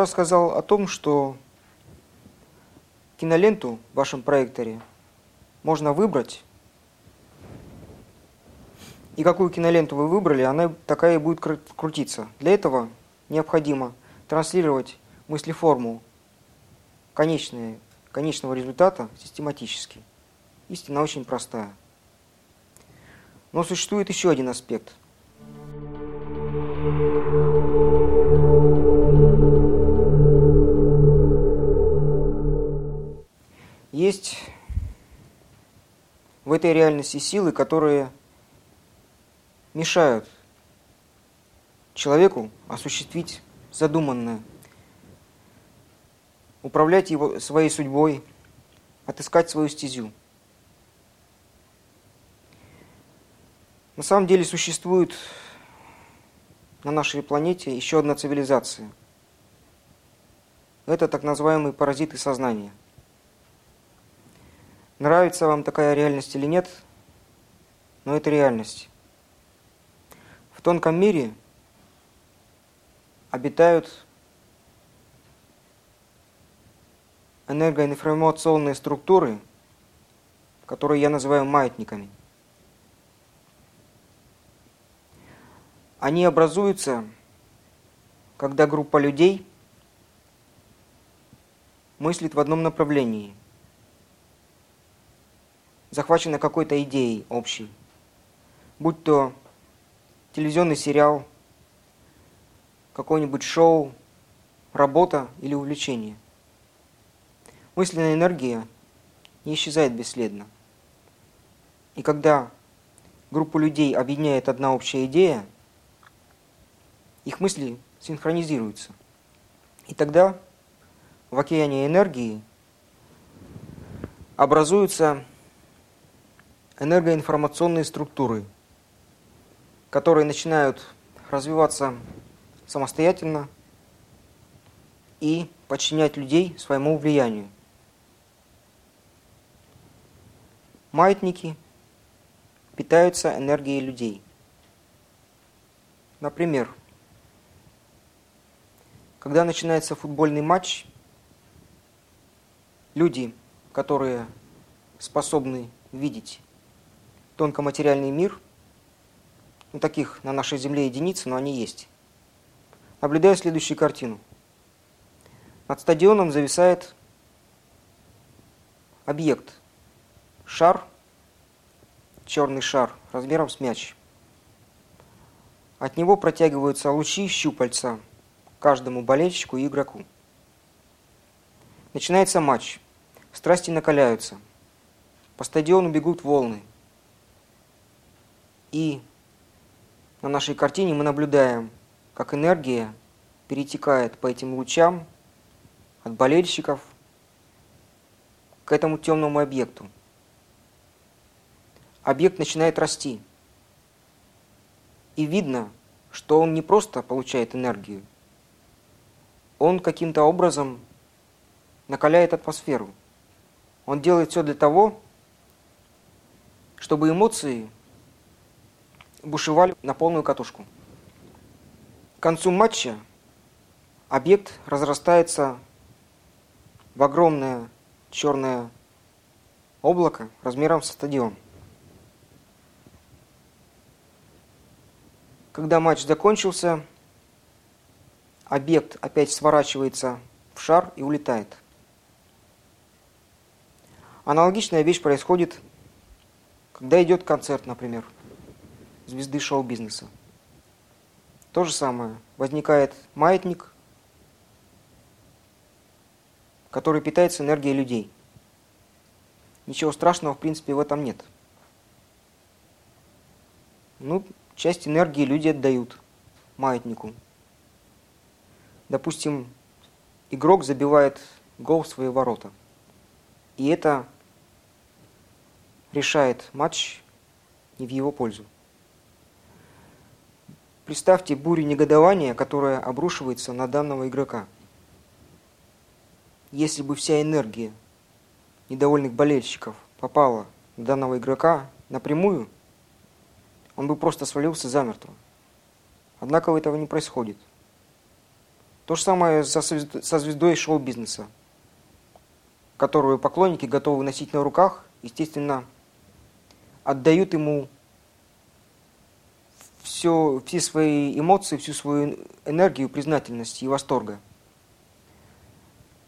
я рассказал о том, что киноленту в вашем проекторе можно выбрать. И какую киноленту вы выбрали, она такая и будет крутиться. Для этого необходимо транслировать мыслеформу конечной, конечного результата систематически. Истина очень простая. Но существует еще один аспект. Есть в этой реальности силы, которые мешают человеку осуществить задуманное, управлять его своей судьбой, отыскать свою стезю. На самом деле существует на нашей планете еще одна цивилизация. Это так называемые паразиты сознания. Нравится вам такая реальность или нет, но это реальность. В тонком мире обитают энергоинформационные структуры, которые я называю маятниками – Они образуются, когда группа людей мыслит в одном направлении, захвачена какой-то идеей общей, будь то телевизионный сериал, какое-нибудь шоу, работа или увлечение. Мысленная энергия не исчезает бесследно. И когда группу людей объединяет одна общая идея – их мысли синхронизируются. И тогда в океане энергии образуются энергоинформационные структуры, которые начинают развиваться самостоятельно и подчинять людей своему влиянию. Маятники питаются энергией людей. Например, когда начинается футбольный матч, люди, которые способны видеть тонкоматериальный мир, ну, таких на нашей Земле единицы, но они есть, наблюдая следующую картину. Над стадионом зависает объект, шар, черный шар, размером с мяч. От него протягиваются лучи щупальца – каждому болельщику и игроку. Начинается матч. Страсти накаляются. По стадиону бегут волны. И на нашей картине мы наблюдаем, как энергия перетекает по этим лучам от болельщиков к этому темному объекту. Объект начинает расти. И видно, что он не просто получает энергию, он каким-то образом накаляет атмосферу. Он делает все для того, чтобы эмоции бушевали на полную катушку. К концу матча объект разрастается в огромное черное облако размером со стадион. Когда матч закончился, объект опять сворачивается в шар и улетает. Аналогичная вещь происходит, когда идет концерт, например, звезды шоу-бизнеса. То же самое. Возникает маятник, который питается энергией людей. Ничего страшного, в принципе, в этом нет. Ну, часть энергии люди отдают маятнику. Допустим, игрок забивает гол в свои ворота. И это решает матч не в его пользу. Представьте бурю негодования, которая обрушивается на данного игрока. Если бы вся энергия недовольных болельщиков попала на данного игрока напрямую, он бы просто свалился замертво. Однако этого не происходит. То же самое со звездой шоу-бизнеса, которую поклонники готовы носить на руках, естественно, отдают ему все, все свои эмоции, всю свою энергию признательности и восторга.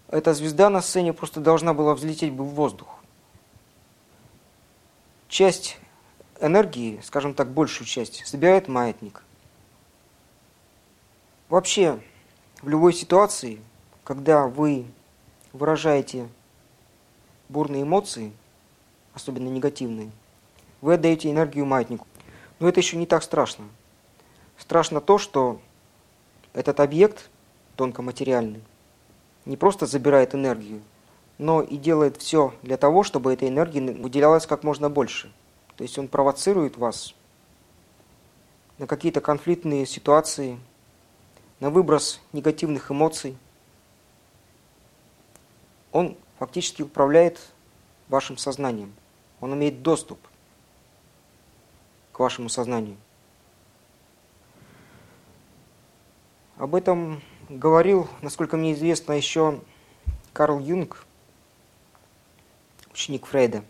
Эта звезда на сцене просто должна была взлететь бы в воздух. Часть энергии, скажем так, большую часть, собирает маятник. Вообще, в любой ситуации, когда вы выражаете бурные эмоции, особенно негативные, вы отдаете энергию маятнику. Но это еще не так страшно. Страшно то, что этот объект тонкоматериальный не просто забирает энергию, но и делает все для того, чтобы этой энергии выделялось как можно больше. То есть он провоцирует вас на какие-то конфликтные ситуации, на выброс негативных эмоций. Он фактически управляет вашим сознанием. Он имеет доступ вашему сознанию. Об этом говорил, насколько мне известно, еще Карл Юнг, ученик Фрейда.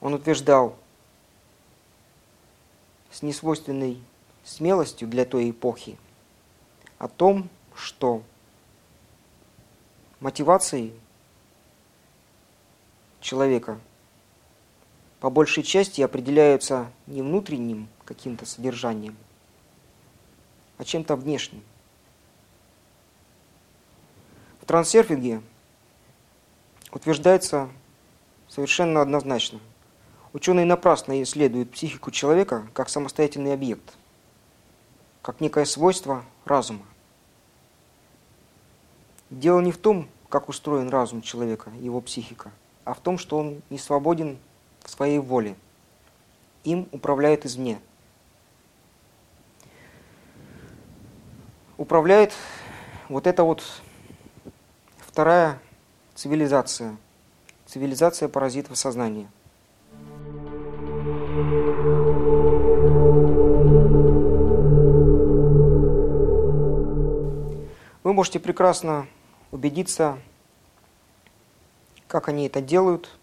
Он утверждал с несвойственной смелостью для той эпохи о том, что мотивацией человека по большей части определяются не внутренним каким-то содержанием, а чем-то внешним. В трансерфинге утверждается совершенно однозначно. Ученые напрасно исследуют психику человека как самостоятельный объект – как некое свойство разума. Дело не в том, как устроен разум человека, его психика, а в том, что он не свободен своей воле. Им управляет извне. Управляет вот эта вот вторая цивилизация, цивилизация паразитов сознания. Вы можете прекрасно убедиться, как они это делают,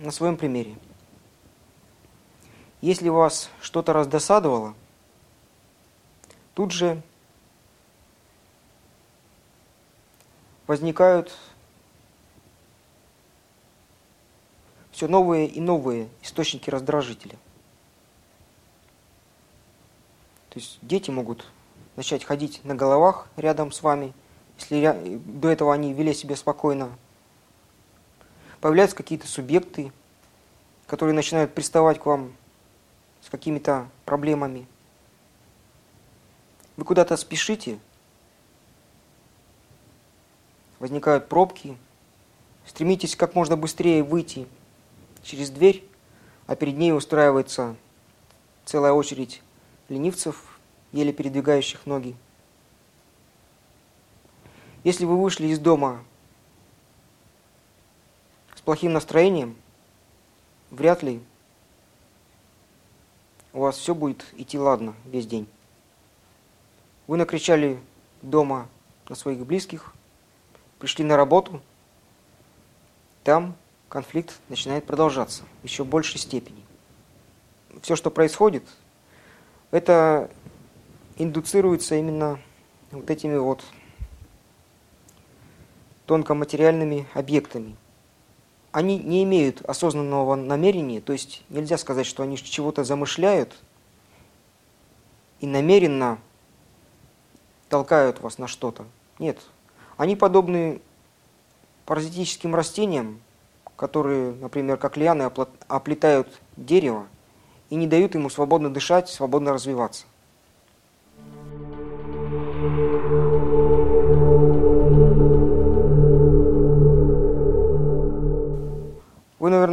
на своем примере. Если вас что-то раздосадовало, тут же возникают все новые и новые источники раздражителя – То есть дети могут начать ходить на головах рядом с вами, если до этого они вели себя спокойно. Появляются какие-то субъекты, которые начинают приставать к вам с какими-то проблемами. Вы куда-то спешите, возникают пробки, стремитесь как можно быстрее выйти через дверь, а перед ней устраивается целая очередь ленивцев, еле передвигающих ноги. Если вы вышли из дома с плохим настроением, вряд ли у вас все будет идти ладно весь день. Вы накричали дома на своих близких, пришли на работу, там конфликт начинает продолжаться в еще большей степени. Все, что происходит, это индуцируется именно вот этими вот тонкоматериальными объектами. Они не имеют осознанного намерения, то есть нельзя сказать, что они чего-то замышляют и намеренно толкают вас на что-то. Нет. Они подобны паразитическим растениям, которые, например, как лианы, оплетают дерево, и не дают ему свободно дышать, свободно развиваться.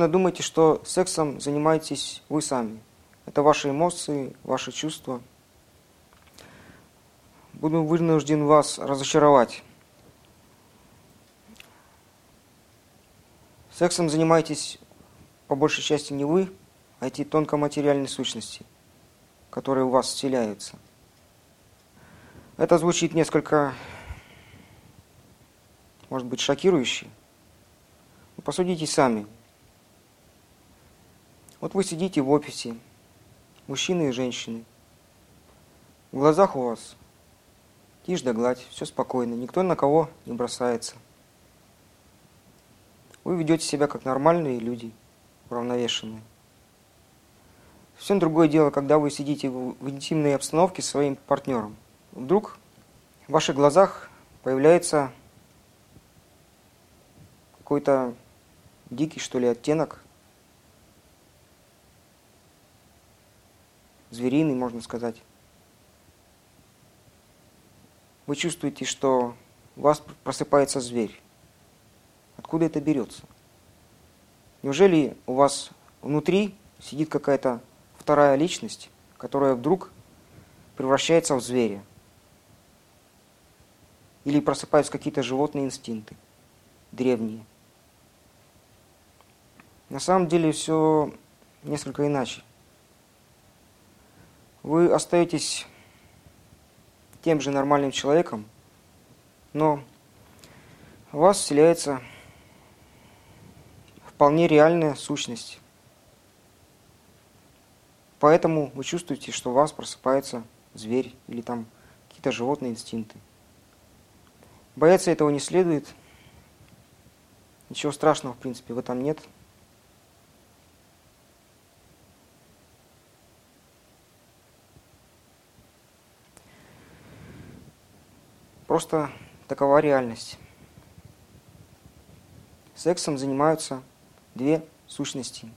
Наверное, думаете, что сексом занимаетесь вы сами. Это ваши эмоции, ваши чувства. Буду вынужден вас разочаровать. Сексом занимаетесь по большей части не вы, а эти тонкоматериальные сущности, которые у вас вселяются. Это звучит несколько, может быть, шокирующе. Но посудите сами. Вот вы сидите в офисе, мужчины и женщины. В глазах у вас тишь да гладь, все спокойно, никто на кого не бросается. Вы ведете себя как нормальные люди, уравновешенные. Совсем другое дело, когда вы сидите в интимной обстановке с своим партнером. Вдруг в ваших глазах появляется какой-то дикий, что ли, оттенок, звериный, можно сказать. Вы чувствуете, что у вас просыпается зверь. Откуда это берется? Неужели у вас внутри сидит какая-то вторая личность, которая вдруг превращается в зверя? Или просыпаются какие-то животные инстинкты, древние? На самом деле все несколько иначе. Вы остаетесь тем же нормальным человеком, но в вас вселяется вполне реальная сущность. Поэтому вы чувствуете, что у вас просыпается зверь или там какие-то животные инстинкты. Бояться этого не следует. Ничего страшного, в принципе, в этом нет – Просто такова реальность. Сексом занимаются две сущности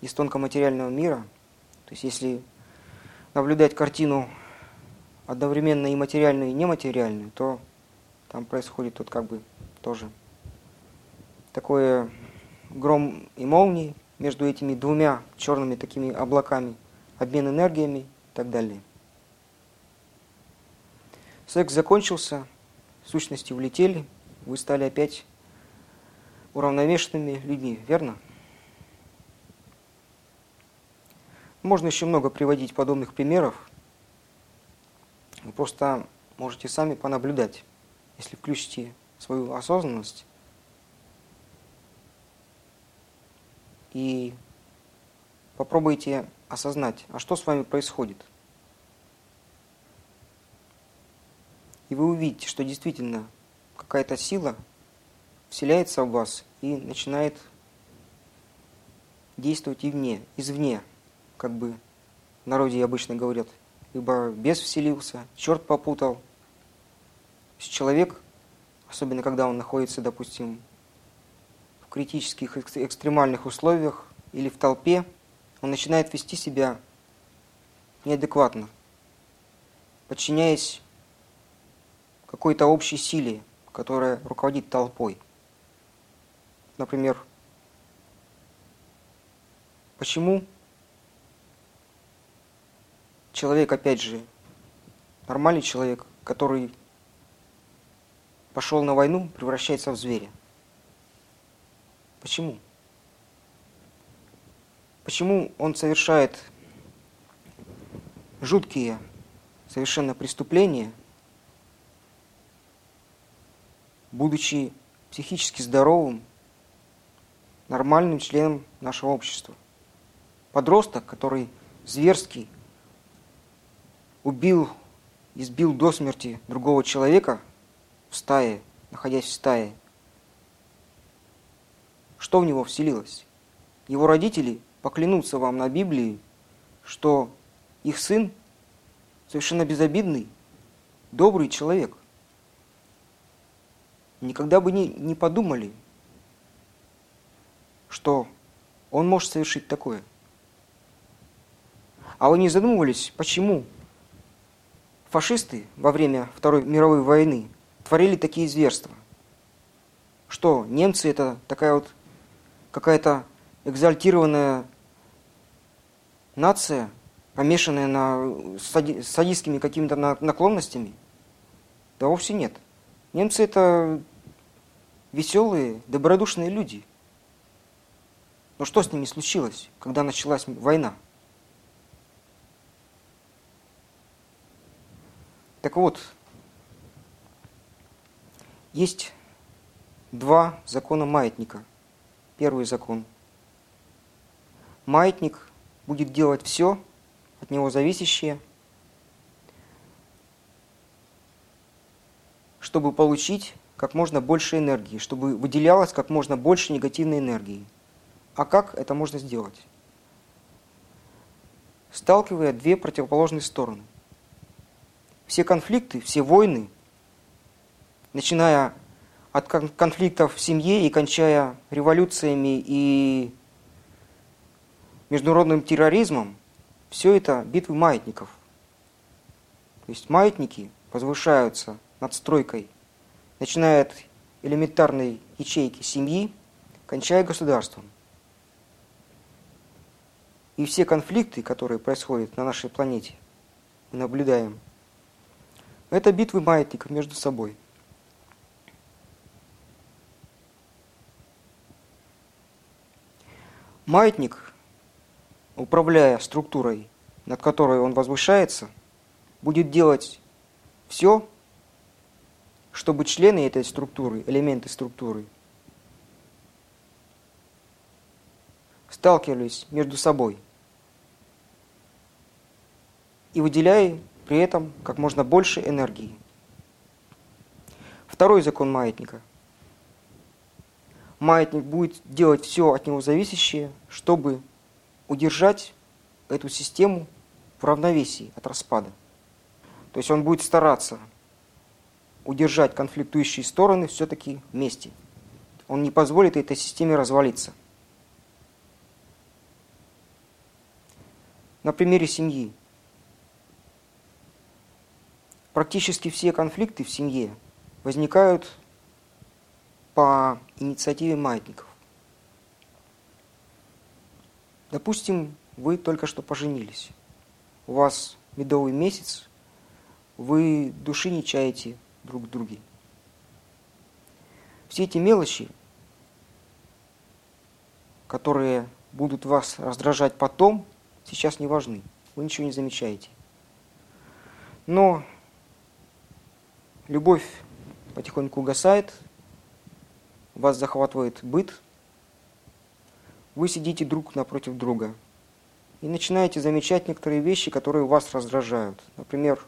из тонкоматериального мира. То есть если наблюдать картину одновременно и материальную, и нематериальную, то там происходит тут как бы тоже такое гром и молнии между этими двумя черными такими облаками, обмен энергиями и так далее. Секс закончился, сущности улетели, вы стали опять уравновешенными людьми, верно? Можно еще много приводить подобных примеров. Вы просто можете сами понаблюдать, если включите свою осознанность и попробуйте осознать, а что с вами происходит – И вы увидите, что действительно какая-то сила вселяется в вас и начинает действовать извне, извне, как бы в народе обычно говорят. Либо бес вселился, черт попутал. Человек, особенно когда он находится, допустим, в критических, экстремальных условиях или в толпе, он начинает вести себя неадекватно, подчиняясь какой-то общей силе, которая руководит толпой. Например, почему человек, опять же, нормальный человек, который пошел на войну, превращается в зверя? Почему? Почему он совершает жуткие совершенно преступления, будучи психически здоровым, нормальным членом нашего общества. Подросток, который зверский убил, избил до смерти другого человека в стае, находясь в стае, что в него вселилось? Его родители поклянутся вам на Библии, что их сын совершенно безобидный, добрый человек никогда бы не, не подумали, что он может совершить такое. А вы не задумывались, почему фашисты во время Второй мировой войны творили такие зверства? Что, немцы это такая вот какая-то экзальтированная нация, помешанная на садистскими какими-то наклонностями? Да вовсе нет. Немцы это веселые, добродушные люди. Но что с ними случилось, когда началась война? Так вот, есть два закона маятника. Первый закон. Маятник будет делать все от него зависящее, чтобы получить как можно больше энергии, чтобы выделялось как можно больше негативной энергии. А как это можно сделать? Сталкивая две противоположные стороны. Все конфликты, все войны, начиная от конфликтов в семье и кончая революциями и международным терроризмом, все это битвы маятников. То есть маятники возвышаются над стройкой, начиная от элементарной ячейки семьи, кончая государством. И все конфликты, которые происходят на нашей планете, мы наблюдаем, это битвы маятников между собой – Маятник, управляя структурой, над которой он возвышается, будет делать все, чтобы члены этой структуры, элементы структуры, сталкивались между собой и выделяя при этом как можно больше энергии. Второй закон маятника – маятник будет делать все от него зависящее, чтобы удержать эту систему в равновесии от распада. То есть он будет стараться удержать конфликтующие стороны все-таки вместе. Он не позволит этой системе развалиться. На примере семьи. Практически все конфликты в семье возникают по инициативе маятников. Допустим, вы только что поженились. У вас медовый месяц, вы души не чаете друг в друге. Все эти мелочи, которые будут вас раздражать потом, сейчас не важны. Вы ничего не замечаете. Но любовь потихоньку угасает, вас захватывает быт, вы сидите друг напротив друга и начинаете замечать некоторые вещи, которые вас раздражают. Например,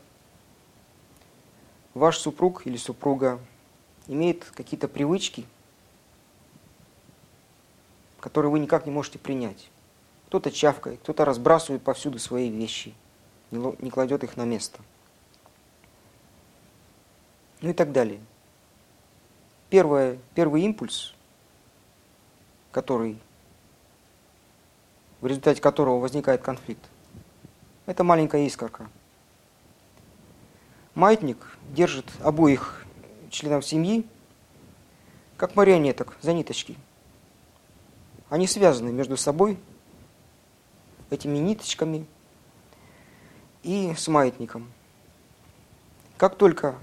ваш супруг или супруга имеет какие-то привычки, которые вы никак не можете принять. Кто-то чавкает, кто-то разбрасывает повсюду свои вещи, не кладет их на место. Ну и так далее первое, первый импульс, который, в результате которого возникает конфликт, это маленькая искорка. Маятник держит обоих членов семьи как марионеток за ниточки. Они связаны между собой этими ниточками и с маятником. Как только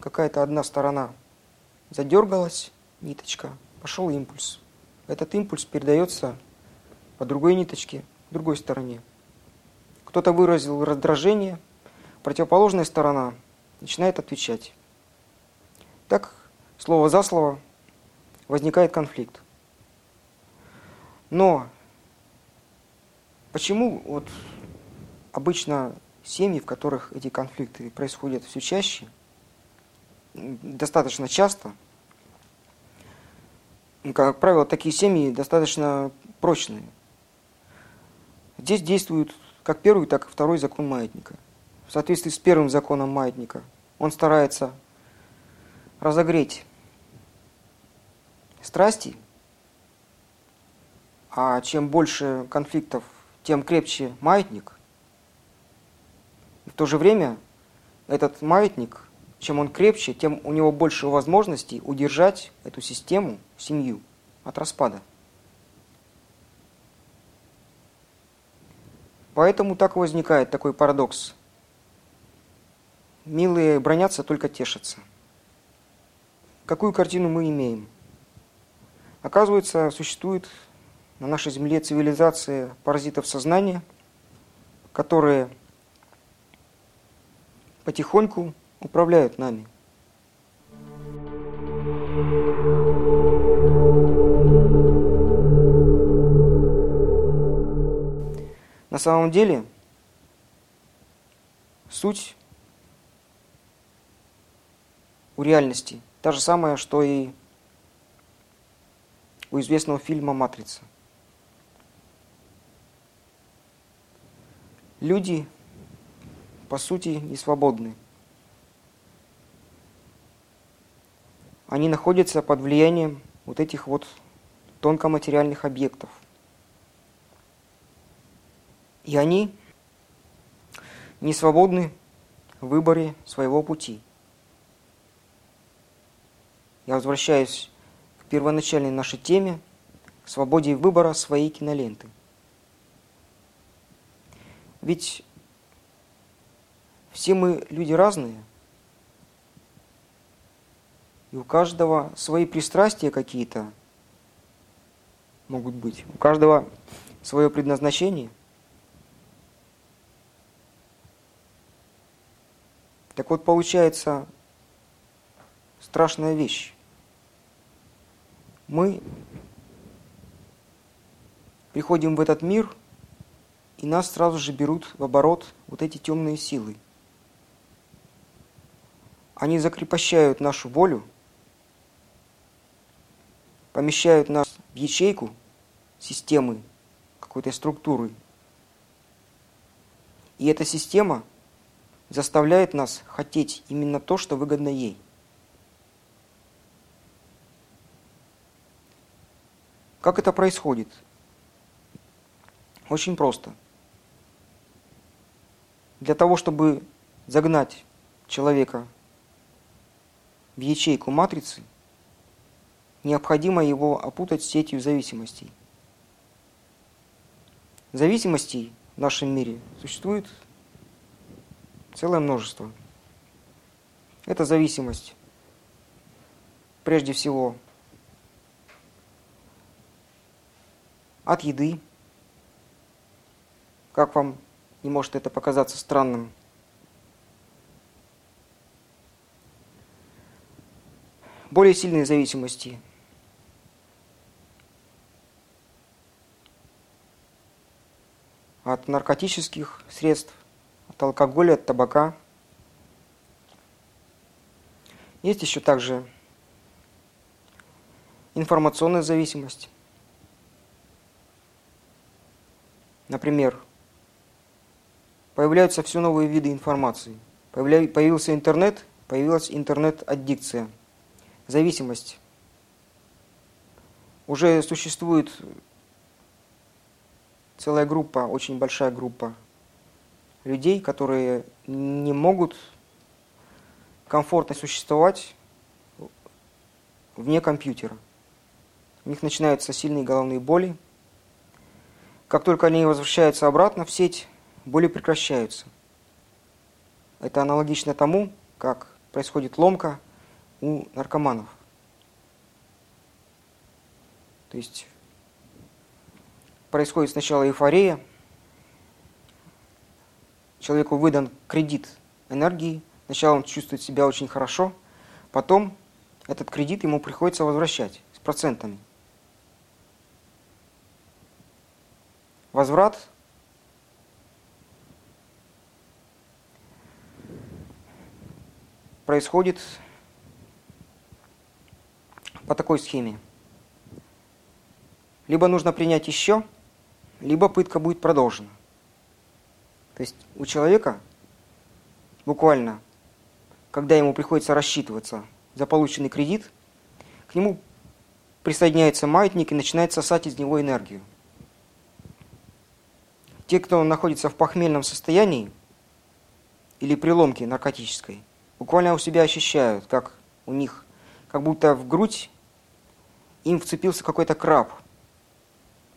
какая-то одна сторона задергалась ниточка, пошел импульс. Этот импульс передается по другой ниточке, другой стороне. Кто-то выразил раздражение, противоположная сторона начинает отвечать. Так, слово за слово, возникает конфликт. Но почему вот обычно семьи, в которых эти конфликты происходят все чаще – достаточно часто. Как правило, такие семьи достаточно прочные. Здесь действует как первый, так и второй закон маятника. В соответствии с первым законом маятника он старается разогреть страсти, а чем больше конфликтов, тем крепче маятник. в то же время этот маятник чем он крепче, тем у него больше возможностей удержать эту систему, семью, от распада. Поэтому так возникает такой парадокс. Милые бронятся, только тешатся. Какую картину мы имеем? Оказывается, существует на нашей Земле цивилизация паразитов сознания, которые потихоньку управляют нами. На самом деле, суть у реальности та же самая, что и у известного фильма «Матрица». Люди, по сути, не свободны. Они находятся под влиянием вот этих вот тонкоматериальных объектов. И они не свободны в выборе своего пути. Я возвращаюсь к первоначальной нашей теме, свободе выбора своей киноленты. Ведь все мы люди разные, и у каждого свои пристрастия какие-то могут быть, у каждого свое предназначение. Так вот, получается страшная вещь. Мы приходим в этот мир – и нас сразу же берут в оборот вот эти темные силы. Они закрепощают нашу волю, помещают нас в ячейку системы, какой-то структуры. И эта система заставляет нас хотеть именно то, что выгодно ей. Как это происходит? Очень просто – для того, чтобы загнать человека в ячейку матрицы, необходимо его опутать сетью зависимостей. Зависимостей в нашем мире существует целое множество. Это зависимость, прежде всего, от еды. Как вам не может это показаться странным. Более сильные зависимости. От наркотических средств, от алкоголя, от табака. Есть еще также информационная зависимость. Например, появляются все новые виды информации. Появился интернет, появилась интернет-аддикция, зависимость. Уже существует целая группа, очень большая группа людей, которые не могут комфортно существовать вне компьютера. У них начинаются сильные головные боли. Как только они возвращаются обратно в сеть, боли прекращаются. Это аналогично тому, как происходит ломка у наркоманов. То есть происходит сначала эйфория, человеку выдан кредит энергии, сначала он чувствует себя очень хорошо, потом этот кредит ему приходится возвращать с процентами. Возврат происходит по такой схеме. Либо нужно принять еще, либо пытка будет продолжена. То есть у человека буквально, когда ему приходится рассчитываться за полученный кредит, к нему присоединяется маятник и начинает сосать из него энергию. Те, кто находится в похмельном состоянии или при ломке наркотической – буквально у себя ощущают, как у них, как будто в грудь им вцепился какой-то краб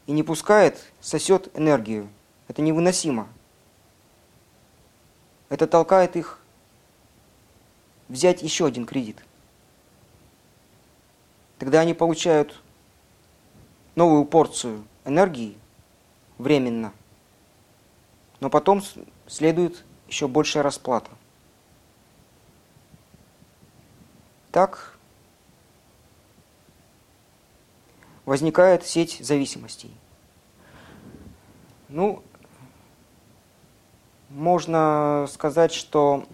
и не пускает, сосет энергию. Это невыносимо. Это толкает их взять еще один кредит. Тогда они получают новую порцию энергии временно, но потом следует еще большая расплата. так возникает сеть зависимостей. Ну, можно сказать, что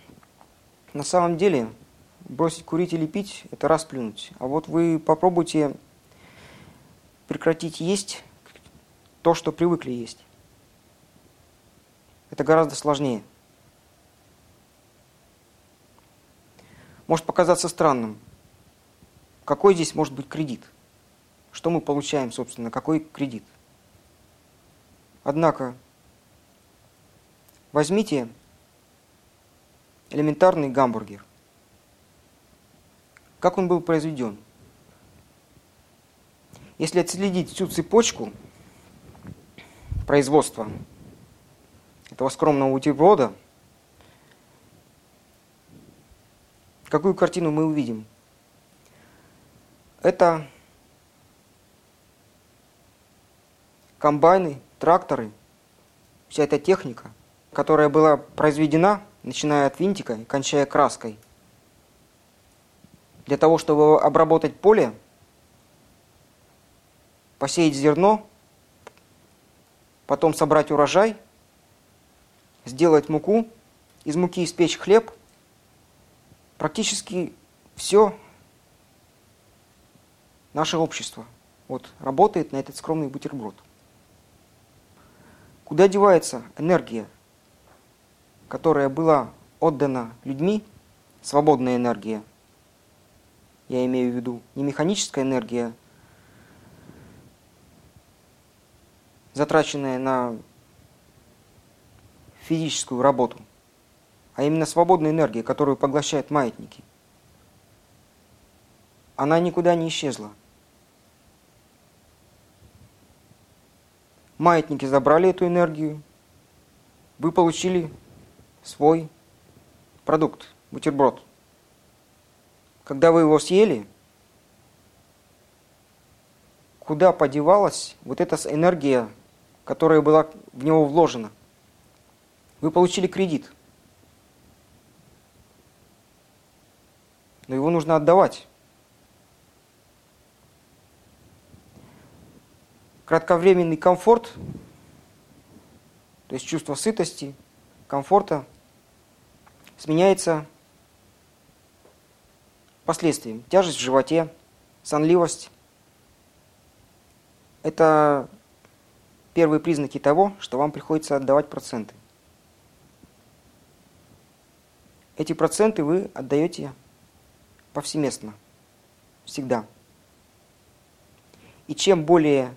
на самом деле бросить курить или пить – это расплюнуть. А вот вы попробуйте прекратить есть то, что привыкли есть. Это гораздо сложнее. Может показаться странным. Какой здесь может быть кредит? Что мы получаем, собственно, какой кредит? Однако, возьмите элементарный гамбургер. Как он был произведен? Если отследить всю цепочку производства этого скромного бутерброда, какую картину мы увидим? Это комбайны, тракторы, вся эта техника, которая была произведена, начиная от винтика и кончая краской, для того, чтобы обработать поле, посеять зерно, потом собрать урожай, сделать муку, из муки испечь хлеб, практически все наше общество вот, работает на этот скромный бутерброд. Куда девается энергия, которая была отдана людьми, свободная энергия? Я имею в виду не механическая энергия, затраченная на физическую работу, а именно свободная энергия, которую поглощают маятники. Она никуда не исчезла. Маятники забрали эту энергию, вы получили свой продукт, бутерброд. Когда вы его съели, куда подевалась вот эта энергия, которая была в него вложена? Вы получили кредит. Но его нужно отдавать. кратковременный комфорт, то есть чувство сытости, комфорта, сменяется последствием. Тяжесть в животе, сонливость. Это первые признаки того, что вам приходится отдавать проценты. Эти проценты вы отдаете повсеместно, всегда. И чем более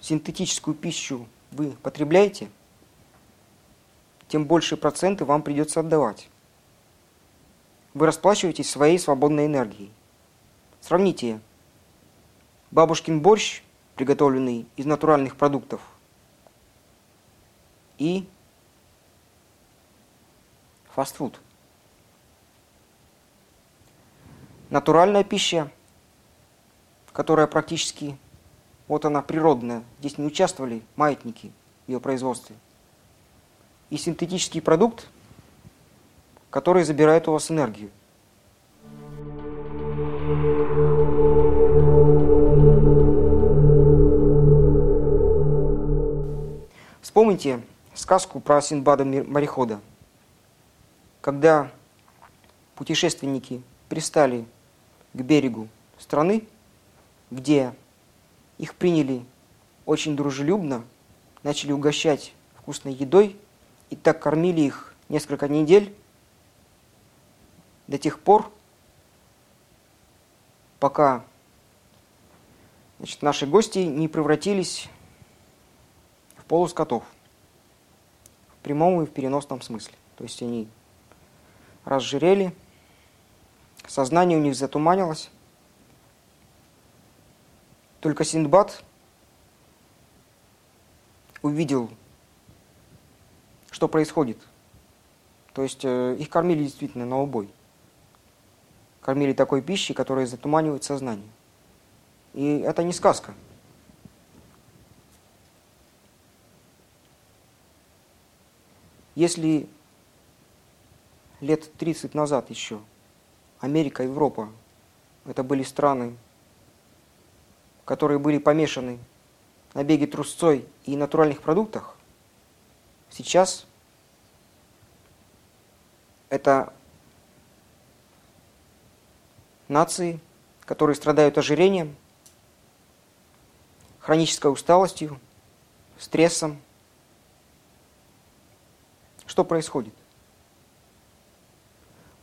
синтетическую пищу вы потребляете, тем больше проценты вам придется отдавать. Вы расплачиваетесь своей свободной энергией. Сравните бабушкин борщ, приготовленный из натуральных продуктов, и фастфуд. Натуральная пища, которая практически вот она природная. Здесь не участвовали маятники в ее производстве. И синтетический продукт, который забирает у вас энергию. Вспомните сказку про Синбада морехода. Когда путешественники пристали к берегу страны, где их приняли очень дружелюбно, начали угощать вкусной едой и так кормили их несколько недель до тех пор, пока значит, наши гости не превратились в полускотов в прямом и в переносном смысле. То есть они разжирели, сознание у них затуманилось, только Синдбад увидел, что происходит. То есть э, их кормили действительно на убой. Кормили такой пищей, которая затуманивает сознание. И это не сказка. Если лет 30 назад еще Америка, Европа это были страны, которые были помешаны на беге трусцой и натуральных продуктах, сейчас это нации, которые страдают ожирением, хронической усталостью, стрессом. Что происходит?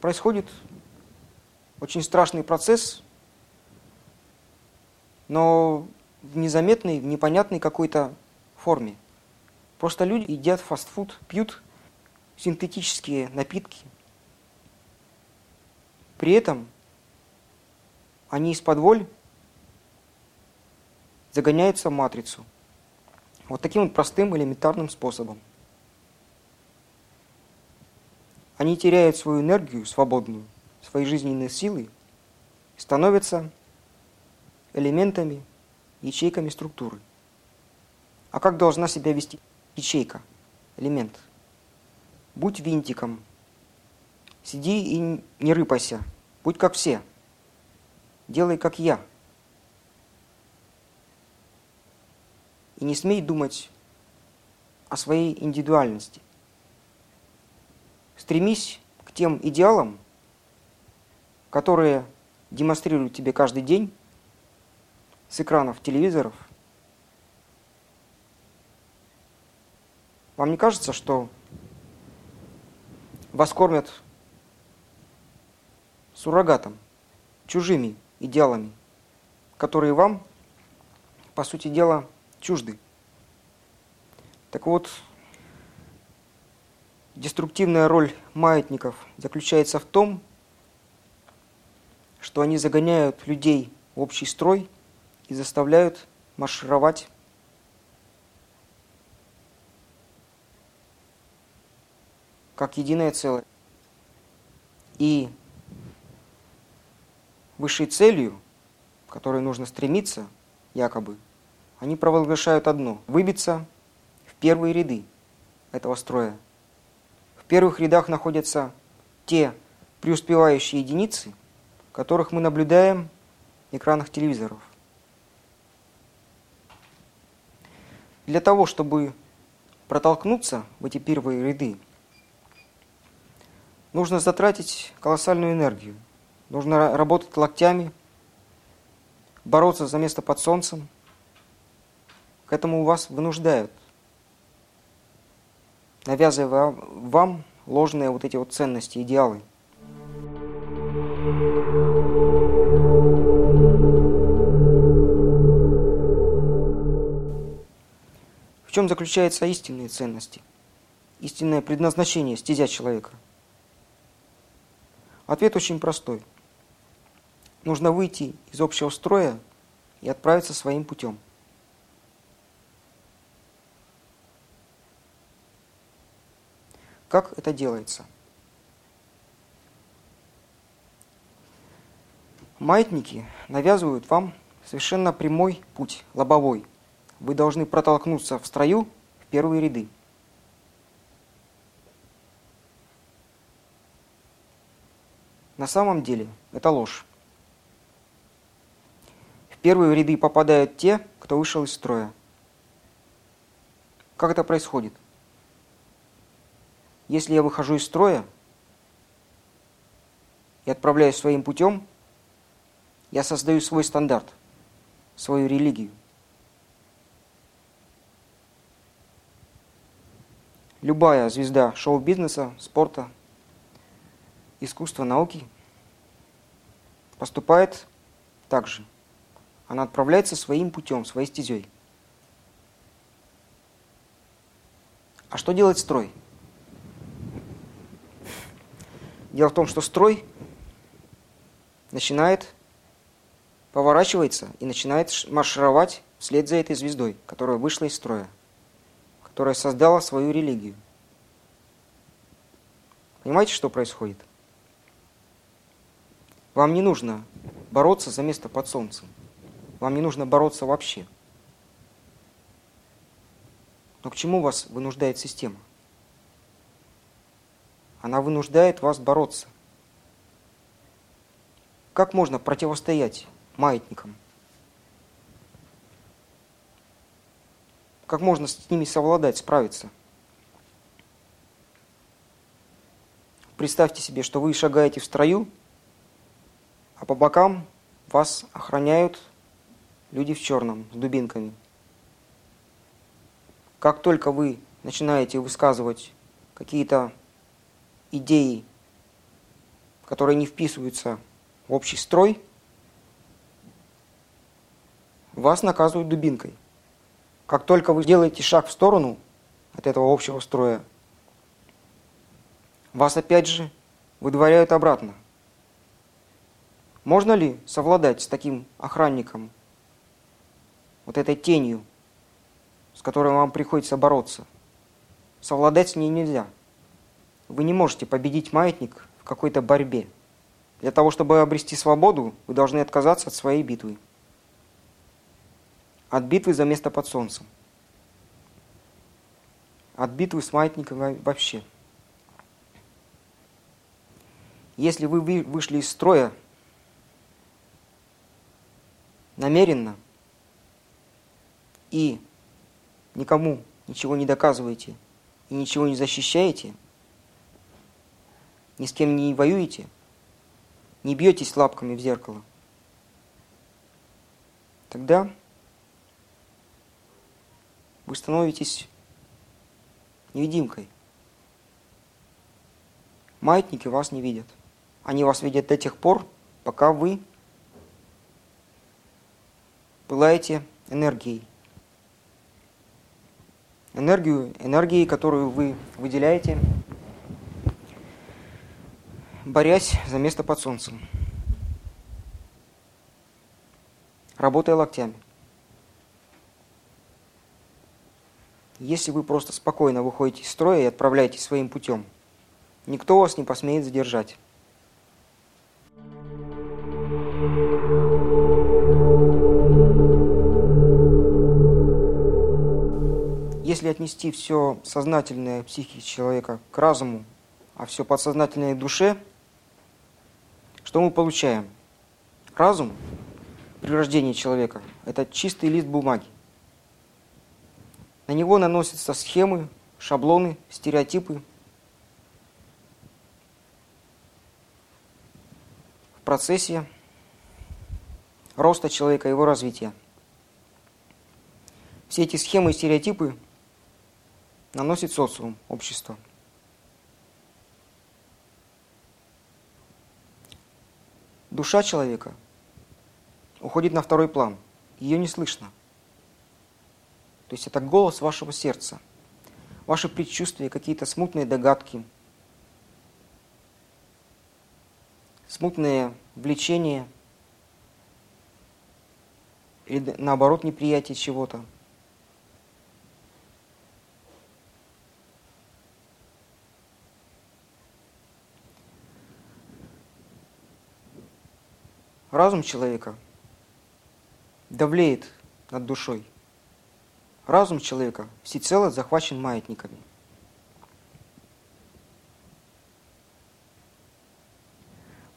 Происходит очень страшный процесс, но в незаметной, в непонятной какой-то форме. Просто люди едят фастфуд, пьют синтетические напитки. При этом они из-под воль загоняются в матрицу. Вот таким вот простым элементарным способом. Они теряют свою энергию свободную, свои жизненные силы, становятся элементами, ячейками структуры. А как должна себя вести ячейка, элемент? Будь винтиком, сиди и не рыпайся, будь как все, делай как я. И не смей думать о своей индивидуальности. Стремись к тем идеалам, которые демонстрируют тебе каждый день с экранов телевизоров. Вам не кажется, что вас кормят суррогатом, чужими идеалами, которые вам, по сути дела, чужды? Так вот, деструктивная роль маятников заключается в том, что они загоняют людей в общий строй – и заставляют маршировать как единое целое. И высшей целью, к которой нужно стремиться, якобы, они провозглашают одно – выбиться в первые ряды этого строя. В первых рядах находятся те преуспевающие единицы, которых мы наблюдаем на экранах телевизоров. Для того, чтобы протолкнуться в эти первые ряды, нужно затратить колоссальную энергию. Нужно работать локтями, бороться за место под солнцем. К этому вас вынуждают, навязывая вам ложные вот эти вот ценности, идеалы. Чем заключаются истинные ценности? Истинное предназначение стезя человека? Ответ очень простой. Нужно выйти из общего строя и отправиться своим путем. Как это делается? Маятники навязывают вам совершенно прямой путь, лобовой – вы должны протолкнуться в строю в первые ряды. На самом деле это ложь. В первые ряды попадают те, кто вышел из строя. Как это происходит? Если я выхожу из строя и отправляюсь своим путем, я создаю свой стандарт, свою религию. Любая звезда шоу-бизнеса, спорта, искусства, науки поступает так же. Она отправляется своим путем, своей стезей. А что делает строй? Дело в том, что строй начинает поворачивается и начинает маршировать вслед за этой звездой, которая вышла из строя которая создала свою религию. Понимаете, что происходит? Вам не нужно бороться за место под солнцем. Вам не нужно бороться вообще. Но к чему вас вынуждает система? Она вынуждает вас бороться. Как можно противостоять маятникам? Как можно с ними совладать, справиться? Представьте себе, что вы шагаете в строю, а по бокам вас охраняют люди в черном, с дубинками. Как только вы начинаете высказывать какие-то идеи, которые не вписываются в общий строй, вас наказывают дубинкой. Как только вы делаете шаг в сторону от этого общего строя, вас опять же выдворяют обратно. Можно ли совладать с таким охранником, вот этой тенью, с которой вам приходится бороться? Совладать с ней нельзя. Вы не можете победить маятник в какой-то борьбе. Для того, чтобы обрести свободу, вы должны отказаться от своей битвы. От битвы за место под солнцем. От битвы с маятником вообще. Если вы вышли из строя намеренно и никому ничего не доказываете и ничего не защищаете, ни с кем не воюете, не бьетесь лапками в зеркало, тогда вы становитесь невидимкой. Маятники вас не видят. Они вас видят до тех пор, пока вы пылаете энергией. Энергию, энергией, которую вы выделяете, борясь за место под солнцем. Работая локтями. Если вы просто спокойно выходите из строя и отправляетесь своим путем, никто вас не посмеет задержать. Если отнести все сознательное психики человека к разуму, а все подсознательное к душе, что мы получаем? Разум при рождении человека – это чистый лист бумаги. На него наносятся схемы, шаблоны, стереотипы. В процессе роста человека, его развития. Все эти схемы и стереотипы наносит социум, общество. Душа человека уходит на второй план. Ее не слышно. То есть это голос вашего сердца. Ваши предчувствия, какие-то смутные догадки, смутные влечения или наоборот неприятие чего-то – Разум человека давлеет над душой. Разум человека всецело захвачен маятниками.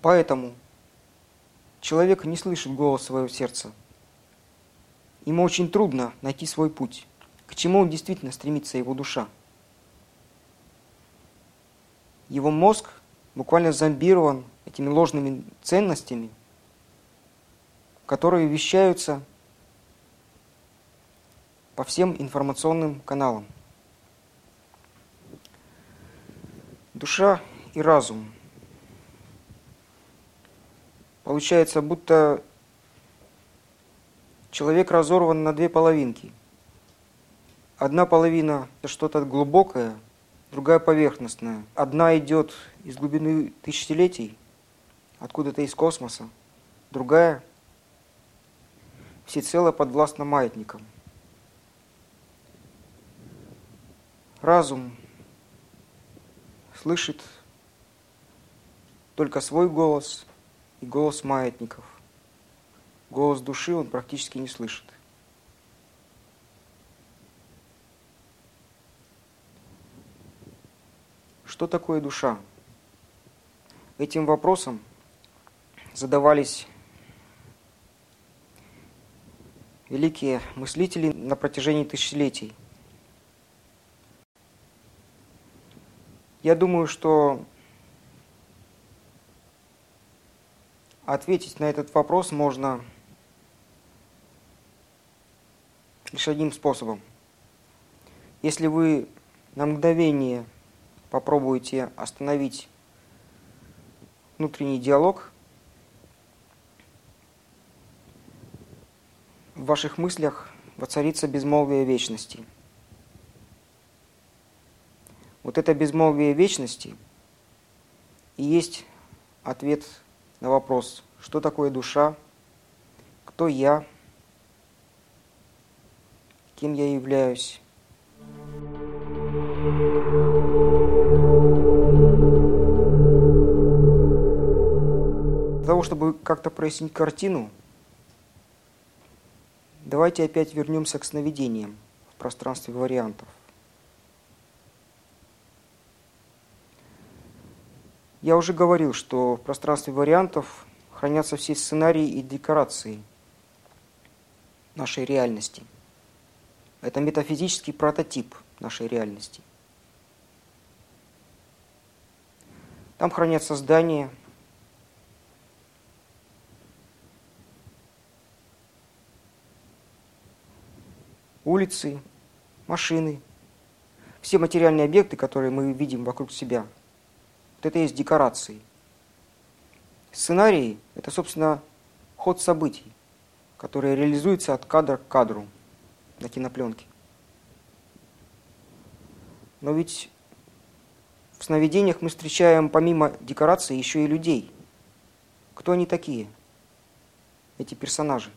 Поэтому человек не слышит голос своего сердца. Ему очень трудно найти свой путь, к чему действительно стремится его душа. Его мозг буквально зомбирован этими ложными ценностями – которые вещаются по всем информационным каналам. Душа и разум. Получается, будто человек разорван на две половинки. Одна половина – это что-то глубокое, другая поверхностная. Одна идет из глубины тысячелетий, откуда-то из космоса, другая всецело подвластна маятникам. Разум слышит только свой голос и голос маятников. Голос души он практически не слышит. Что такое душа? Этим вопросом задавались великие мыслители на протяжении тысячелетий. Я думаю, что ответить на этот вопрос можно лишь одним способом. Если вы на мгновение попробуете остановить внутренний диалог, в ваших мыслях воцарится безмолвие вечности. Вот это безмолвие вечности и есть ответ на вопрос, что такое душа, кто я, кем я являюсь. Для того, чтобы как-то прояснить картину, давайте опять вернемся к сновидениям в пространстве вариантов. Я уже говорил, что в пространстве вариантов хранятся все сценарии и декорации нашей реальности. Это метафизический прототип нашей реальности. Там хранятся здания, улицы, машины, все материальные объекты, которые мы видим вокруг себя. Вот это есть декорации. Сценарии – это, собственно, ход событий, которые реализуются от кадра к кадру на кинопленке. Но ведь в сновидениях мы встречаем помимо декораций еще и людей. Кто они такие, эти персонажи?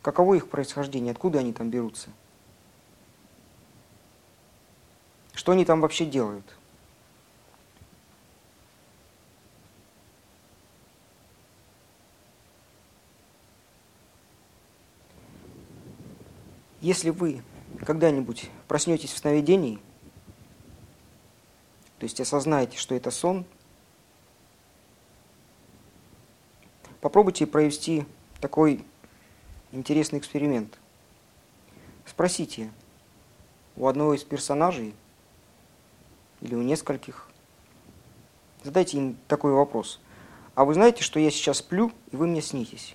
Каково их происхождение, откуда они там берутся? Что они там вообще делают? Если вы когда-нибудь проснетесь в сновидении, то есть осознаете, что это сон, попробуйте провести такой интересный эксперимент. Спросите у одного из персонажей или у нескольких, задайте им такой вопрос. А вы знаете, что я сейчас сплю, и вы мне снитесь?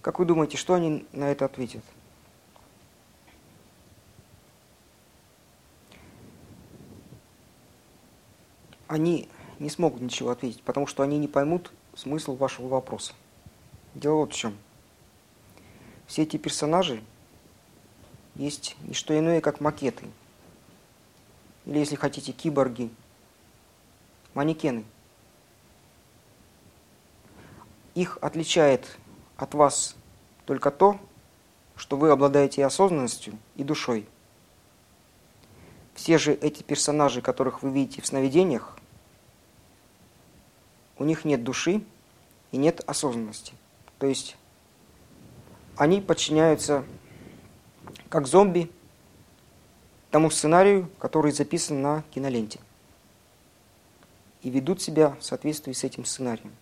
Как вы думаете, что они на это ответят? Они не смогут ничего ответить, потому что они не поймут смысл вашего вопроса. Дело вот в чем. Все эти персонажи есть не что иное, как макеты. Или, если хотите, киборги, манекены. Их отличает от вас только то, что вы обладаете осознанностью и душой. Все же эти персонажи, которых вы видите в сновидениях, у них нет души и нет осознанности. То есть они подчиняются как зомби тому сценарию, который записан на киноленте. И ведут себя в соответствии с этим сценарием.